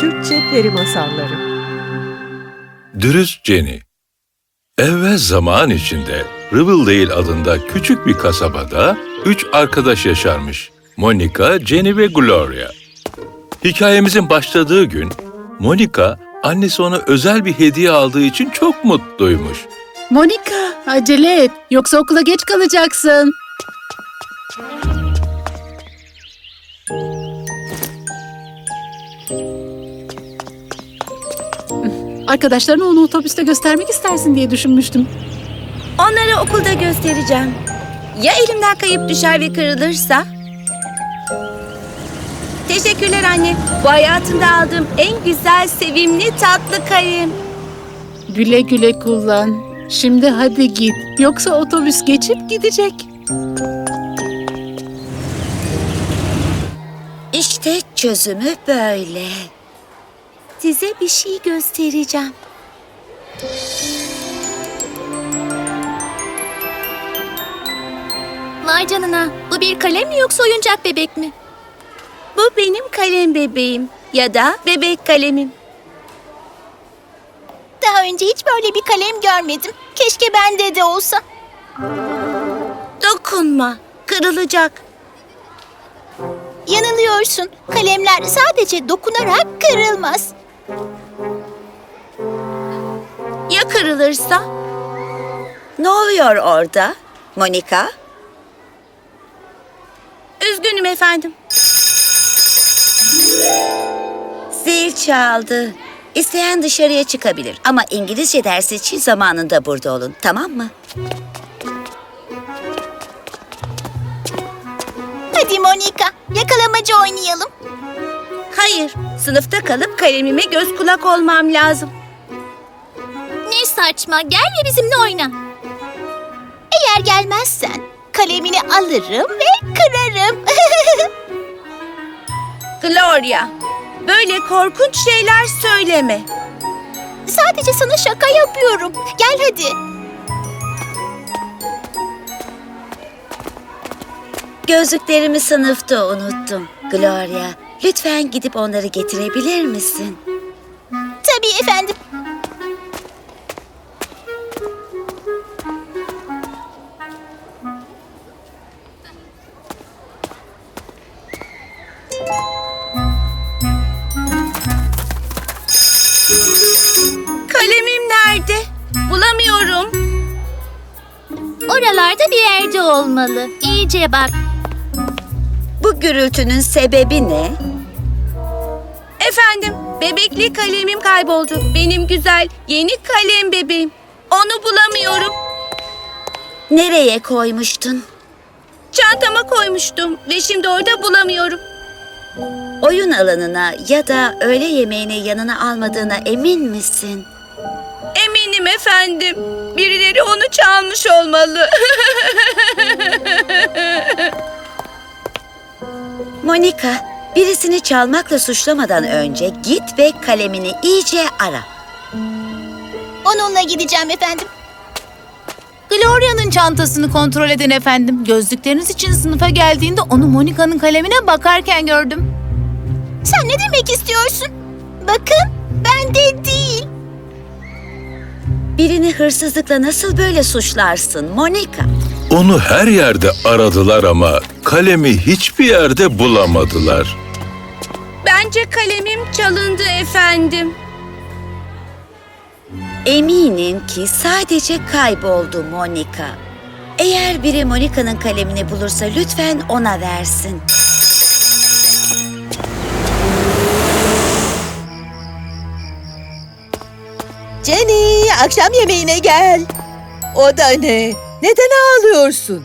Türkçe Peri Masalları Dürüst Jenny Evvel zaman içinde Riverdale adında küçük bir kasabada üç arkadaş yaşarmış. Monica, Jenny ve Gloria. Hikayemizin başladığı gün Monica, annesi ona özel bir hediye aldığı için çok mutluymuş. Monika, acele et. Yoksa okula geç kalacaksın. Arkadaşlarına onu otobüste göstermek istersin diye düşünmüştüm. Onlara okulda göstereceğim. Ya elimden kayıp düşer ve kırılırsa? Teşekkürler anne. Bu hayatımda aldığım en güzel, sevimli, tatlı kalem. Güle güle kullan. Şimdi hadi git. Yoksa otobüs geçip gidecek. İşte çözümü böyle. Size bir şey göstereceğim. Vay canına. Bu bir kalem mi yoksa oyuncak bebek mi? Bu benim kalem bebeğim ya da bebek kalemim. Daha önce hiç böyle bir kalem görmedim. Keşke bende de olsa. Dokunma, kırılacak. Yanılıyorsun. Kalemler sadece dokunarak kırılmaz. Kırılırsa? Ne oluyor orada, Monika? Üzgünüm efendim. Zil çaldı. İsteyen dışarıya çıkabilir ama İngilizce dersi için zamanında burada olun, tamam mı? Hadi Monika, yakalamacı oynayalım. Hayır, sınıfta kalıp kalemime göz kulak olmam lazım. Ne saçma. Gel ve bizimle oyna. Eğer gelmezsen kalemini alırım ve kırarım. Gloria, böyle korkunç şeyler söyleme. Sadece sana şaka yapıyorum. Gel hadi. Gözlüklerimi sınıfta unuttum. Gloria, lütfen gidip onları getirebilir misin? Tabii efendim. Oralarda bir yerde olmalı. İyice bak. Bu gürültünün sebebi ne? Efendim, bebekli kalemim kayboldu. Benim güzel yeni kalem bebeğim. Onu bulamıyorum. Nereye koymuştun? Çantama koymuştum ve şimdi orada bulamıyorum. Oyun alanına ya da öğle yemeğini yanına almadığına emin misin? Efendim. Birileri onu çalmış olmalı. Monika, birisini çalmakla suçlamadan önce git ve kalemini iyice ara. Onunla gideceğim efendim. Gloria'nın çantasını kontrol edin efendim. Gözlükleriniz için sınıfa geldiğinde onu Monika'nın kalemine bakarken gördüm. Sen ne demek istiyorsun? Bakın, bende değil. Birini hırsızlıkla nasıl böyle suçlarsın Monika? Onu her yerde aradılar ama kalemi hiçbir yerde bulamadılar. Bence kalemim çalındı efendim. Eminim ki sadece kayboldu Monika. Eğer biri Monika'nın kalemini bulursa lütfen ona versin. Jenny akşam yemeğine gel. O da ne? Neden ağlıyorsun?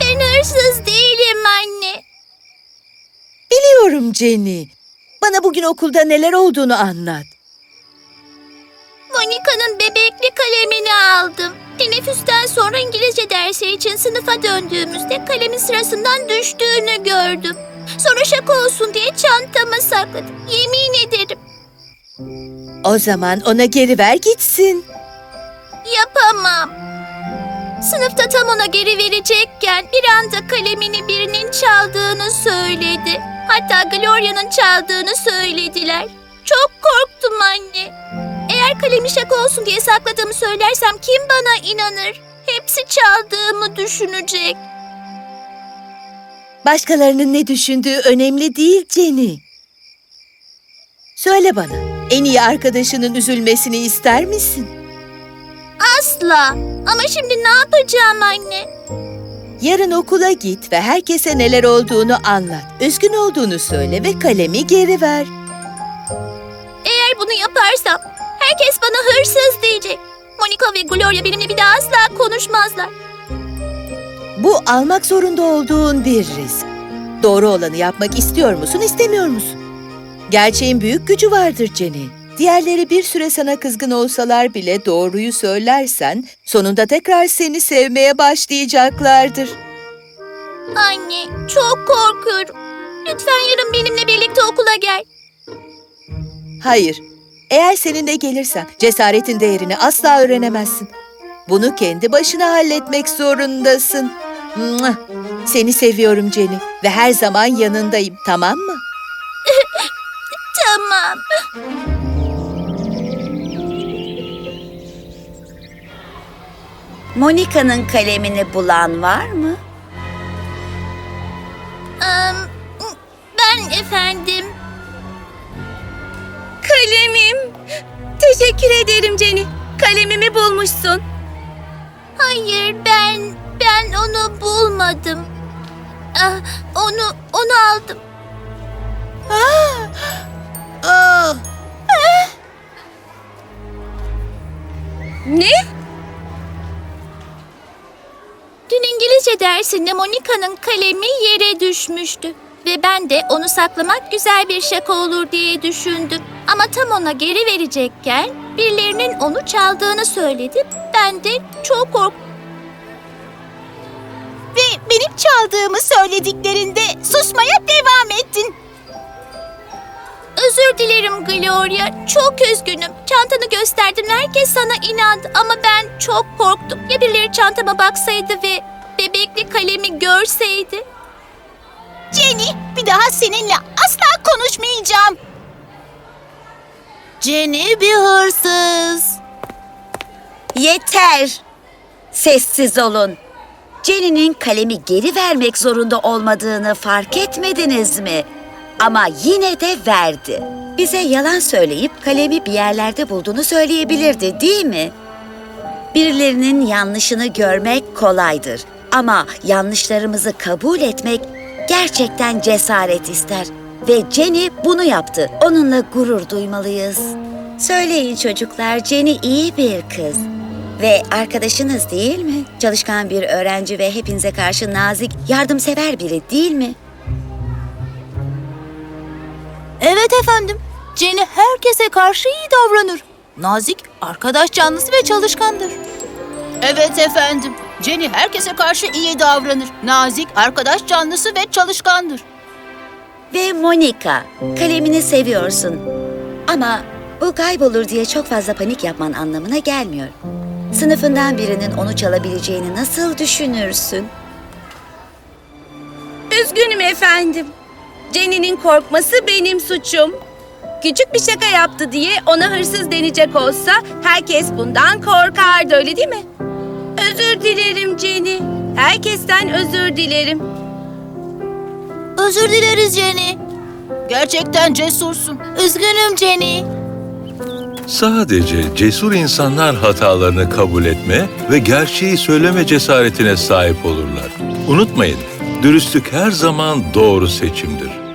Ben hırsız değilim anne. Biliyorum Jenny. Bana bugün okulda neler olduğunu anlat. Monika'nın bebekli kalemini aldım. Teneffüsten sonra İngilizce dersi için sınıfa döndüğümüzde kalemin sırasından düştüğünü gördüm. Sonra şaka olsun diye çantama sakladım. O zaman ona geri ver gitsin. yapamam. Sınıfta tam ona geri verecekken bir anda kalemini birinin çaldığını söyledi. Hatta Gloria'nın çaldığını söylediler. Çok korktum anne. Eğer kalemi şaka olsun diye sakladığımı söylersem kim bana inanır? Hepsi çaldığımı düşünecek. Başkalarının ne düşündüğü önemli değil Jenny. Söyle bana, en iyi arkadaşının üzülmesini ister misin? Asla. Ama şimdi ne yapacağım anne? Yarın okula git ve herkese neler olduğunu anlat. Üzgün olduğunu söyle ve kalemi geri ver. Eğer bunu yaparsam herkes bana hırsız diyecek. Monica ve Gloria benimle bir daha asla konuşmazlar. Bu almak zorunda olduğun bir risk. Doğru olanı yapmak istiyor musun, istemiyor musun? Gerçeğin büyük gücü vardır Jenny. Diğerleri bir süre sana kızgın olsalar bile doğruyu söylersen sonunda tekrar seni sevmeye başlayacaklardır. Anne, çok korkuyorum. Lütfen yarın benimle birlikte okula gel. Hayır, eğer seninle gelirsem cesaretin değerini asla öğrenemezsin. Bunu kendi başına halletmek zorundasın. Seni seviyorum Jenny ve her zaman yanındayım, tamam mı? Tamam. Monika'nın kalemini bulan var mı? Am, ben efendim. Kalemim. Teşekkür ederim Jenny. Kalemimi bulmuşsun. Hayır, ben ben onu bulmadım. Ah, onu onu aldım. Ne? Dün İngilizce dersinde Monica'nın kalemi yere düşmüştü. Ve ben de onu saklamak güzel bir şaka olur diye düşündüm. Ama tam ona geri verecekken birilerinin onu çaldığını söyledi. Ben de çok korktum. Ve benim çaldığımı söylediklerinde susmaya devam ettin. Özür dilerim Gloria. Çok üzgünüm. Çantanı gösterdim herkes sana inandı. Ama ben çok korktum. Ya birileri çantama baksaydı ve bebekli kalemi görseydi? Jenny, bir daha seninle asla konuşmayacağım. Jenny bir hırsız. Yeter. Sessiz olun. Jenny'nin kalemi geri vermek zorunda olmadığını fark etmediniz mi? Ama yine de verdi. Bize yalan söyleyip kalemi bir yerlerde bulduğunu söyleyebilirdi, değil mi? Birilerinin yanlışını görmek kolaydır. Ama yanlışlarımızı kabul etmek gerçekten cesaret ister. Ve Jenny bunu yaptı. Onunla gurur duymalıyız. Söyleyin çocuklar, Jenny iyi bir kız. Ve arkadaşınız değil mi? Çalışkan bir öğrenci ve hepinize karşı nazik, yardımsever biri değil mi? Evet efendim. Jenny herkese karşı iyi davranır. Nazik, arkadaş canlısı ve çalışkandır. Evet efendim. Jenny herkese karşı iyi davranır. Nazik, arkadaş canlısı ve çalışkandır. Ve Monica, kalemini seviyorsun. Ama bu kaybolur diye çok fazla panik yapman anlamına gelmiyor. Sınıfından birinin onu çalabileceğini nasıl düşünürsün? Üzgünüm efendim. Jenny'nin korkması benim suçum. Küçük bir şaka yaptı diye ona hırsız denecek olsa herkes bundan korkardı öyle değil mi? Özür dilerim Jenny. Herkesten özür dilerim. Özür dileriz Jenny. Gerçekten cesursun. Üzgünüm Jenny. Sadece cesur insanlar hatalarını kabul etme ve gerçeği söyleme cesaretine sahip olurlar. Unutmayın, dürüstlük her zaman doğru seçimdir.